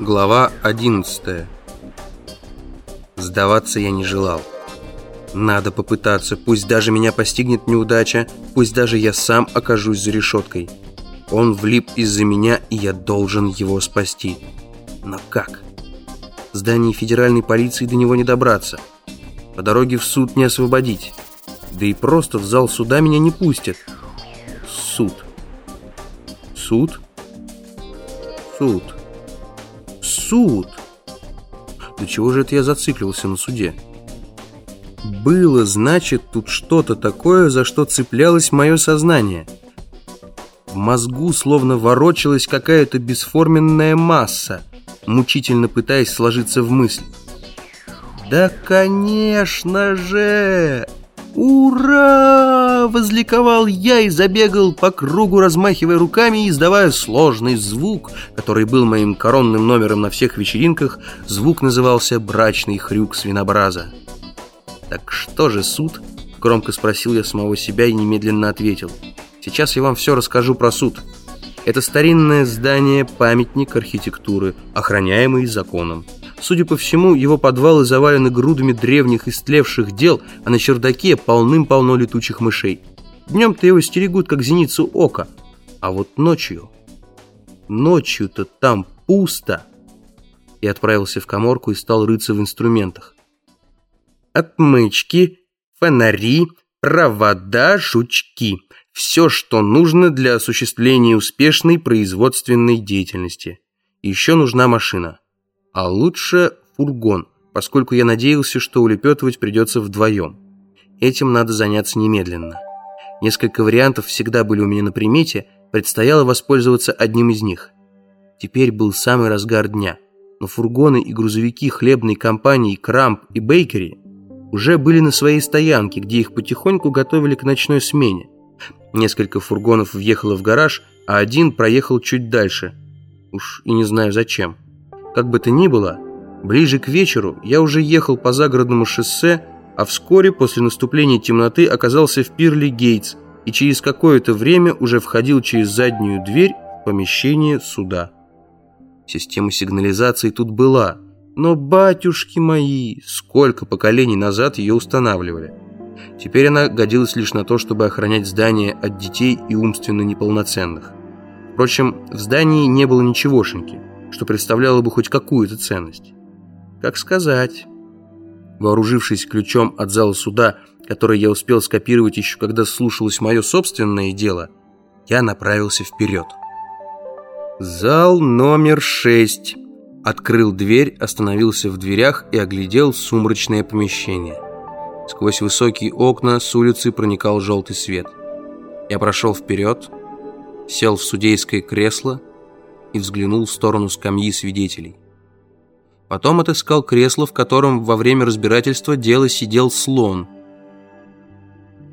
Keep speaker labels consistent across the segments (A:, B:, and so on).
A: Глава 11 Сдаваться я не желал. Надо попытаться, пусть даже меня постигнет неудача, пусть даже я сам окажусь за решеткой. Он влип из-за меня, и я должен его спасти. Но как? В здании федеральной полиции до него не добраться. По дороге в суд не освободить. Да и просто в зал суда меня не пустят. Суд. Суд? Суд. Суд! До чего же это я зациклился на суде? Было, значит, тут что-то такое, за что цеплялось мое сознание. В мозгу словно ворочалась какая-то бесформенная масса, мучительно пытаясь сложиться в мысль. «Да, конечно же! Ура!» – возликовал я и забегал по кругу, размахивая руками и издавая сложный звук, который был моим коронным номером на всех вечеринках. Звук назывался «Брачный хрюк свинобраза». «Так что же суд?» – громко спросил я самого себя и немедленно ответил. «Сейчас я вам все расскажу про суд». Это старинное здание, памятник архитектуры, охраняемый законом. Судя по всему, его подвалы завалены грудами древних истлевших дел, а на чердаке полным-полно летучих мышей. Днем-то его стерегут, как зеницу ока. А вот ночью... Ночью-то там пусто. Я отправился в коморку и стал рыться в инструментах. Отмычки, фонари, провода, жучки. Все, что нужно для осуществления успешной производственной деятельности. Еще нужна машина. А лучше фургон, поскольку я надеялся, что улепетывать придется вдвоем. Этим надо заняться немедленно. Несколько вариантов всегда были у меня на примете, предстояло воспользоваться одним из них. Теперь был самый разгар дня, но фургоны и грузовики хлебной компании «Крамп» и «Бейкери» уже были на своей стоянке, где их потихоньку готовили к ночной смене. Несколько фургонов въехало в гараж, а один проехал чуть дальше. Уж и не знаю зачем. Как бы то ни было, ближе к вечеру я уже ехал по загородному шоссе, а вскоре после наступления темноты оказался в Пирли Гейтс и через какое-то время уже входил через заднюю дверь в помещение суда. Система сигнализации тут была, но, батюшки мои, сколько поколений назад ее устанавливали. Теперь она годилась лишь на то, чтобы охранять здание от детей и умственно неполноценных. Впрочем, в здании не было ничегошеньки что представляло бы хоть какую-то ценность. Как сказать? Вооружившись ключом от зала суда, который я успел скопировать еще когда слушалось мое собственное дело, я направился вперед. Зал номер шесть. Открыл дверь, остановился в дверях и оглядел сумрачное помещение. Сквозь высокие окна с улицы проникал желтый свет. Я прошел вперед, сел в судейское кресло, и взглянул в сторону скамьи свидетелей. Потом отыскал кресло, в котором во время разбирательства дела сидел слон.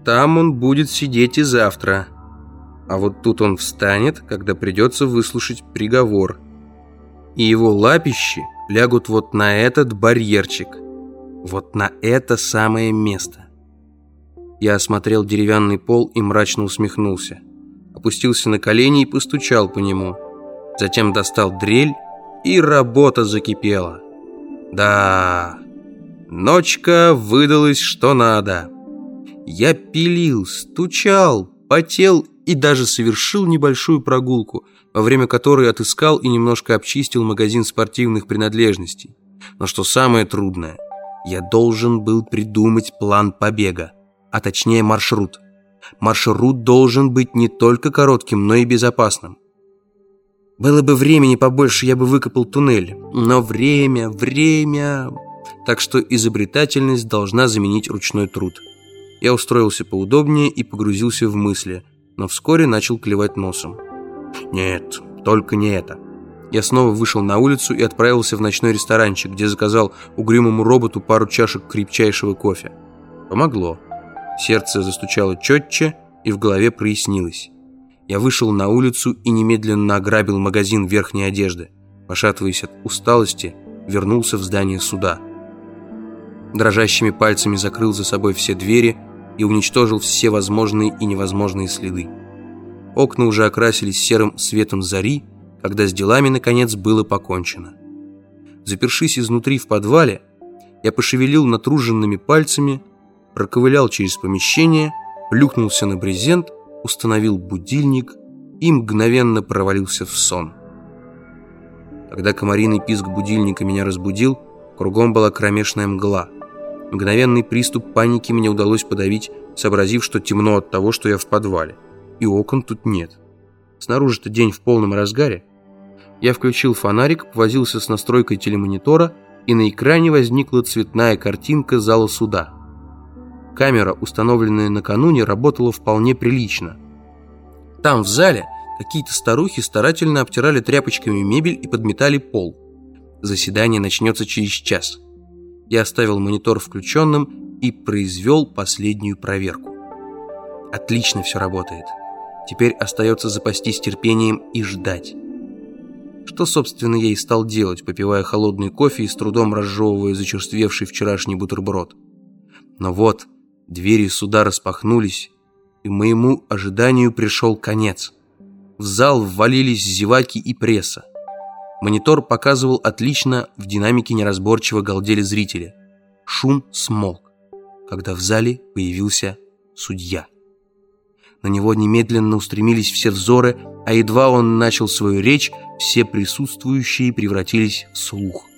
A: Там он будет сидеть и завтра. А вот тут он встанет, когда придется выслушать приговор. И его лапищи лягут вот на этот барьерчик. Вот на это самое место. Я осмотрел деревянный пол и мрачно усмехнулся. Опустился на колени и постучал по нему. Затем достал дрель, и работа закипела. Да, ночка выдалась что надо. Я пилил, стучал, потел и даже совершил небольшую прогулку, во время которой отыскал и немножко обчистил магазин спортивных принадлежностей. Но что самое трудное, я должен был придумать план побега, а точнее маршрут. Маршрут должен быть не только коротким, но и безопасным. Было бы времени побольше, я бы выкопал туннель. Но время, время... Так что изобретательность должна заменить ручной труд. Я устроился поудобнее и погрузился в мысли, но вскоре начал клевать носом. Нет, только не это. Я снова вышел на улицу и отправился в ночной ресторанчик, где заказал угрюмому роботу пару чашек крепчайшего кофе. Помогло. Сердце застучало четче, и в голове прояснилось. Я вышел на улицу и немедленно ограбил магазин верхней одежды. Пошатываясь от усталости, вернулся в здание суда. Дрожащими пальцами закрыл за собой все двери и уничтожил все возможные и невозможные следы. Окна уже окрасились серым светом зари, когда с делами, наконец, было покончено. Запершись изнутри в подвале, я пошевелил натруженными пальцами, проковылял через помещение, плюхнулся на брезент, установил будильник и мгновенно провалился в сон. Когда комариный писк будильника меня разбудил, кругом была кромешная мгла. Мгновенный приступ паники мне удалось подавить, сообразив, что темно от того, что я в подвале. И окон тут нет. Снаружи-то день в полном разгаре. Я включил фонарик, возился с настройкой телемонитора, и на экране возникла цветная картинка зала суда. Камера, установленная накануне, работала вполне прилично. Там, в зале, какие-то старухи старательно обтирали тряпочками мебель и подметали пол. Заседание начнется через час. Я оставил монитор включенным и произвел последнюю проверку. Отлично все работает. Теперь остается запастись терпением и ждать. Что, собственно, я и стал делать, попивая холодный кофе и с трудом разжевывая зачерствевший вчерашний бутерброд. Но вот, двери суда распахнулись, и моему ожиданию пришел конец. В зал ввалились зеваки и пресса. Монитор показывал отлично, в динамике неразборчиво галдели зрители. Шум смолк, когда в зале появился судья. На него немедленно устремились все взоры, а едва он начал свою речь, все присутствующие превратились в слух.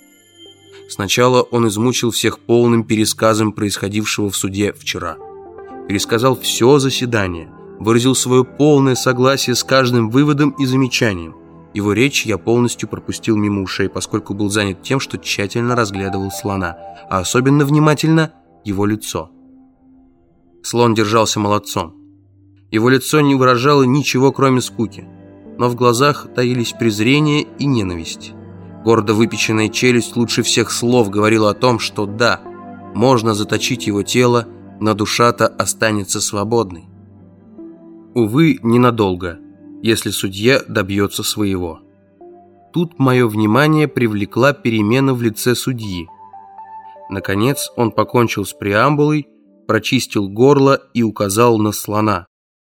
A: Сначала он измучил всех полным пересказом происходившего в суде вчера. Пересказал все заседание, выразил свое полное согласие с каждым выводом и замечанием. Его речь я полностью пропустил мимо ушей, поскольку был занят тем, что тщательно разглядывал слона, а особенно внимательно его лицо. Слон держался молодцом. Его лицо не выражало ничего, кроме скуки, но в глазах таились презрение и ненависть. Гордо выпеченная челюсть лучше всех слов говорила о том, что да, можно заточить его тело, но душа-то останется свободной. Увы, ненадолго, если судья добьется своего. Тут мое внимание привлекла перемена в лице судьи. Наконец он покончил с преамбулой, прочистил горло и указал на слона.